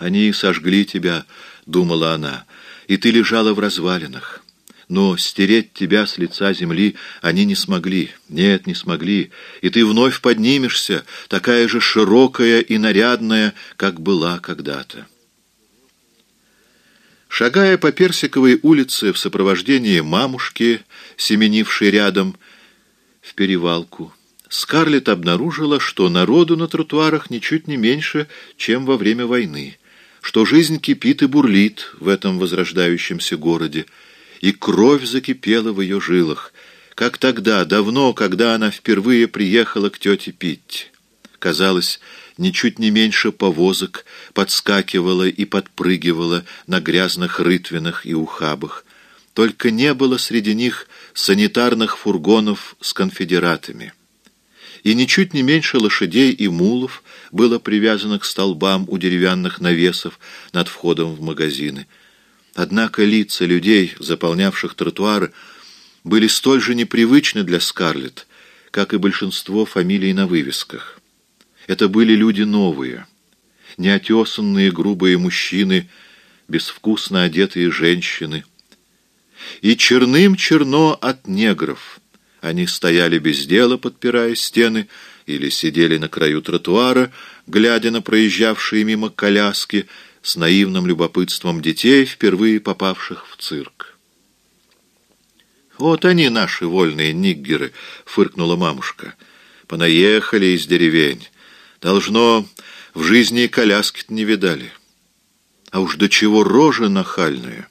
Они сожгли тебя, — думала она, — и ты лежала в развалинах. Но стереть тебя с лица земли они не смогли. Нет, не смогли. И ты вновь поднимешься, такая же широкая и нарядная, как была когда-то. Шагая по Персиковой улице в сопровождении мамушки, семенившей рядом в перевалку, Скарлетт обнаружила, что народу на тротуарах ничуть не меньше, чем во время войны, что жизнь кипит и бурлит в этом возрождающемся городе, и кровь закипела в ее жилах, как тогда, давно, когда она впервые приехала к тете Питти. Казалось, ничуть не меньше повозок подскакивала и подпрыгивала на грязных рытвинах и ухабах. Только не было среди них санитарных фургонов с конфедератами. И ничуть не меньше лошадей и мулов было привязано к столбам у деревянных навесов над входом в магазины. Однако лица людей, заполнявших тротуары, были столь же непривычны для Скарлетт, как и большинство фамилий на вывесках. Это были люди новые, неотесанные грубые мужчины, безвкусно одетые женщины. И черным черно от негров. Они стояли без дела, подпирая стены, или сидели на краю тротуара, глядя на проезжавшие мимо коляски с наивным любопытством детей, впервые попавших в цирк. «Вот они, наши вольные ниггеры», — фыркнула мамушка. «Понаехали из деревень». Должно, в жизни и коляски не видали. А уж до чего рожа нахальная.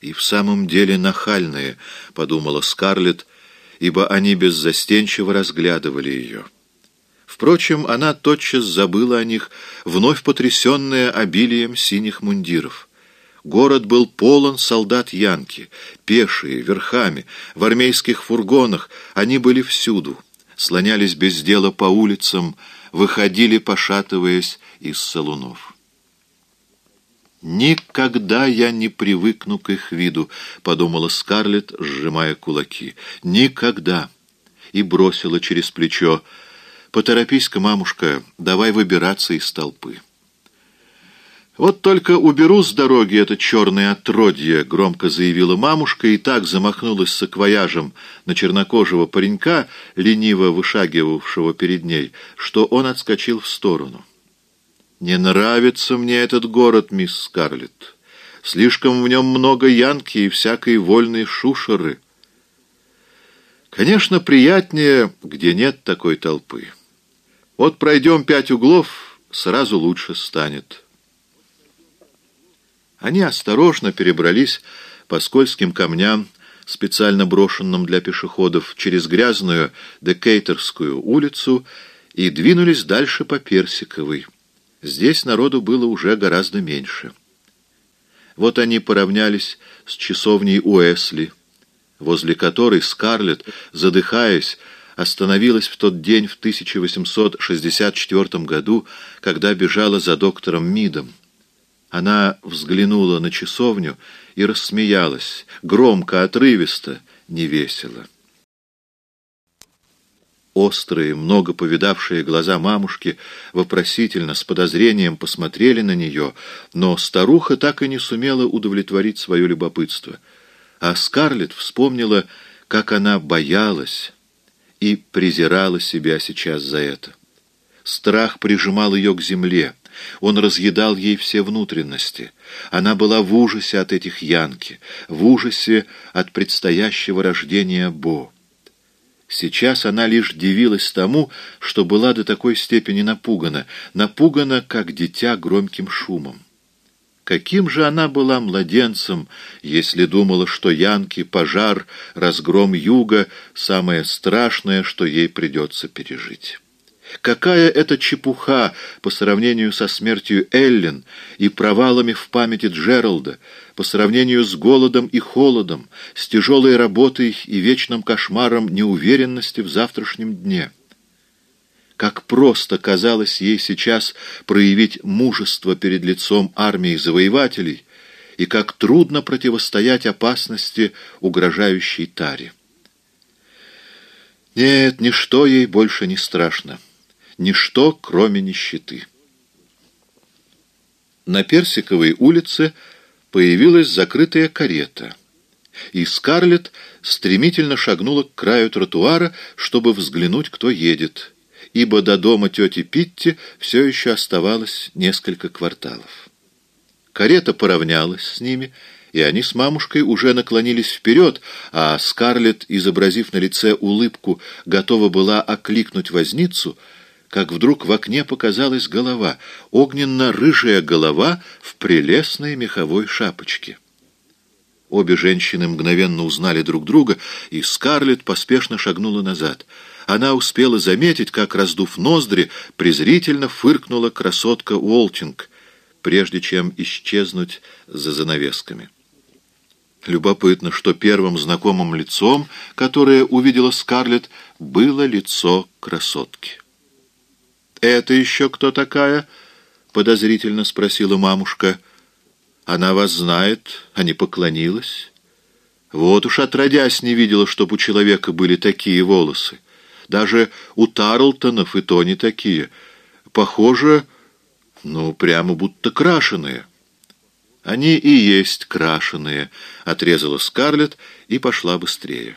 И в самом деле нахальная, подумала Скарлетт, ибо они беззастенчиво разглядывали ее. Впрочем, она тотчас забыла о них, вновь потрясенная обилием синих мундиров. Город был полон солдат Янки, пешие, верхами, в армейских фургонах, они были всюду, слонялись без дела по улицам, выходили, пошатываясь из салунов. «Никогда я не привыкну к их виду», — подумала Скарлетт, сжимая кулаки. «Никогда!» И бросила через плечо. «Поторопись-ка, мамушка, давай выбираться из толпы». «Вот только уберу с дороги это черное отродье», — громко заявила мамушка и так замахнулась саквояжем на чернокожего паренька, лениво вышагивавшего перед ней, что он отскочил в сторону. «Не нравится мне этот город, мисс Скарлетт. Слишком в нем много янки и всякой вольной шушеры. Конечно, приятнее, где нет такой толпы. Вот пройдем пять углов, сразу лучше станет». Они осторожно перебрались по скользким камням, специально брошенным для пешеходов, через грязную Декейтерскую улицу и двинулись дальше по Персиковой. Здесь народу было уже гораздо меньше. Вот они поравнялись с часовней Уэсли, возле которой Скарлетт, задыхаясь, остановилась в тот день в 1864 году, когда бежала за доктором Мидом. Она взглянула на часовню и рассмеялась, громко, отрывисто, невесело. Острые, много повидавшие глаза мамушки вопросительно, с подозрением посмотрели на нее, но старуха так и не сумела удовлетворить свое любопытство. А Скарлетт вспомнила, как она боялась и презирала себя сейчас за это. Страх прижимал ее к земле, он разъедал ей все внутренности. Она была в ужасе от этих янки, в ужасе от предстоящего рождения Бо. Сейчас она лишь дивилась тому, что была до такой степени напугана, напугана, как дитя громким шумом. Каким же она была младенцем, если думала, что янки, пожар, разгром юга — самое страшное, что ей придется пережить? Какая это чепуха по сравнению со смертью Эллен и провалами в памяти Джералда, по сравнению с голодом и холодом, с тяжелой работой и вечным кошмаром неуверенности в завтрашнем дне. Как просто казалось ей сейчас проявить мужество перед лицом армии завоевателей, и как трудно противостоять опасности, угрожающей Таре. Нет, ничто ей больше не страшно ничто, кроме нищеты. На Персиковой улице появилась закрытая карета, и Скарлетт стремительно шагнула к краю тротуара, чтобы взглянуть, кто едет, ибо до дома тети Питти все еще оставалось несколько кварталов. Карета поравнялась с ними, и они с мамушкой уже наклонились вперед, а Скарлетт, изобразив на лице улыбку, готова была окликнуть возницу — как вдруг в окне показалась голова, огненно-рыжая голова в прелестной меховой шапочке. Обе женщины мгновенно узнали друг друга, и Скарлетт поспешно шагнула назад. Она успела заметить, как, раздув ноздри, презрительно фыркнула красотка Уолтинг, прежде чем исчезнуть за занавесками. Любопытно, что первым знакомым лицом, которое увидела Скарлетт, было лицо красотки. «Это еще кто такая?» — подозрительно спросила мамушка. «Она вас знает, а не поклонилась?» Вот уж отродясь не видела, чтоб у человека были такие волосы. Даже у Тарлтонов и то не такие. Похоже, ну, прямо будто крашеные. Они и есть крашеные, — отрезала Скарлетт и пошла быстрее.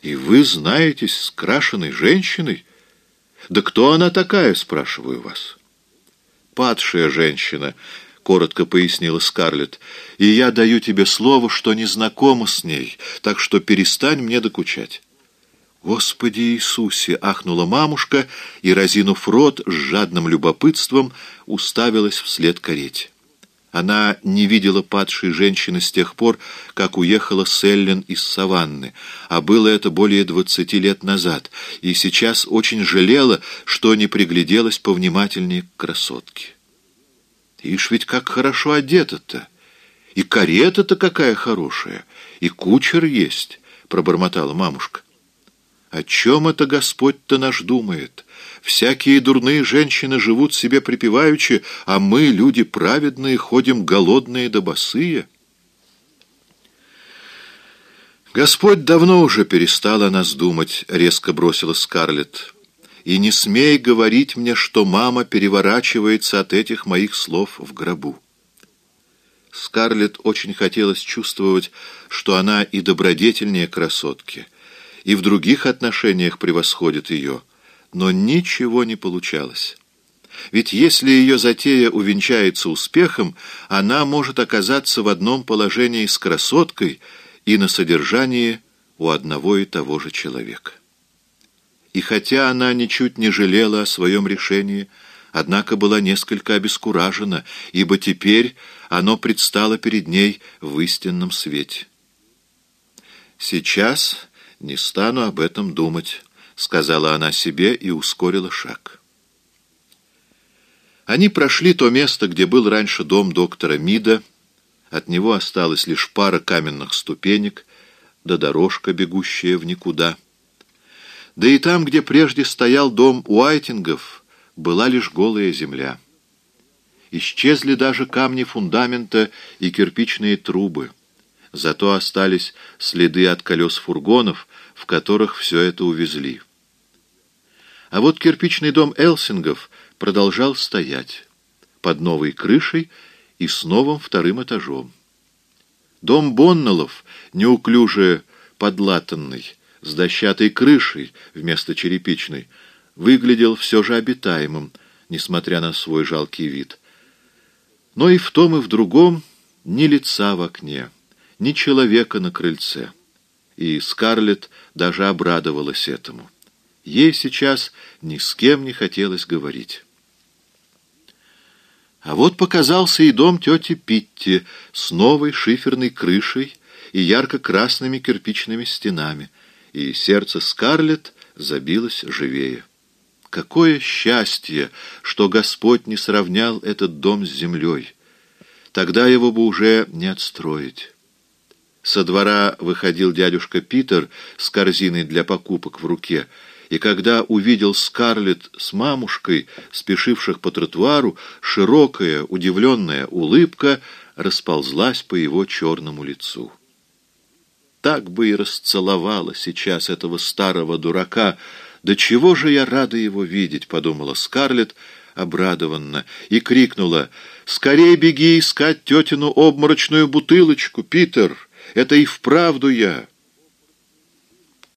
И вы знаетесь с крашеной женщиной? «Да кто она такая?» — спрашиваю вас. «Падшая женщина», — коротко пояснила Скарлетт, «и я даю тебе слово, что не знакома с ней, так что перестань мне докучать». «Господи Иисусе!» — ахнула мамушка и, разинув рот, с жадным любопытством уставилась вслед карете. Она не видела падшей женщины с тех пор, как уехала Селлен из Саванны, а было это более двадцати лет назад, и сейчас очень жалела, что не пригляделась повнимательнее к красотке. Ишь ведь как хорошо одета-то! И карета-то какая хорошая, и кучер есть, — пробормотала мамушка. О чем это Господь-то наш думает? Всякие дурные женщины живут себе припеваючи, а мы, люди праведные, ходим голодные да босые. Господь давно уже перестал о нас думать, резко бросила Скарлетт. И не смей говорить мне, что мама переворачивается от этих моих слов в гробу. Скарлетт очень хотелось чувствовать, что она и добродетельнее красотки, и в других отношениях превосходит ее — но ничего не получалось. Ведь если ее затея увенчается успехом, она может оказаться в одном положении с красоткой и на содержании у одного и того же человека. И хотя она ничуть не жалела о своем решении, однако была несколько обескуражена, ибо теперь оно предстало перед ней в истинном свете. «Сейчас не стану об этом думать», сказала она себе и ускорила шаг. Они прошли то место, где был раньше дом доктора Мида. От него осталась лишь пара каменных ступенек, да дорожка, бегущая в никуда. Да и там, где прежде стоял дом Уайтингов, была лишь голая земля. Исчезли даже камни фундамента и кирпичные трубы. Зато остались следы от колес фургонов, в которых все это увезли. А вот кирпичный дом Элсингов продолжал стоять под новой крышей и с новым вторым этажом. Дом Боннеллов, неуклюже подлатанный, с дощатой крышей вместо черепичной, выглядел все же обитаемым, несмотря на свой жалкий вид. Но и в том, и в другом ни лица в окне, ни человека на крыльце. И Скарлетт даже обрадовалась этому. Ей сейчас ни с кем не хотелось говорить. А вот показался и дом тети Питти с новой шиферной крышей и ярко-красными кирпичными стенами, и сердце Скарлетт забилось живее. Какое счастье, что Господь не сравнял этот дом с землей! Тогда его бы уже не отстроить. Со двора выходил дядюшка Питер с корзиной для покупок в руке — и когда увидел Скарлетт с мамушкой, спешивших по тротуару, широкая, удивленная улыбка расползлась по его черному лицу. Так бы и расцеловала сейчас этого старого дурака. «Да чего же я рада его видеть?» — подумала Скарлетт, обрадованно и крикнула «Скорей беги искать тетину обморочную бутылочку, Питер! Это и вправду я!»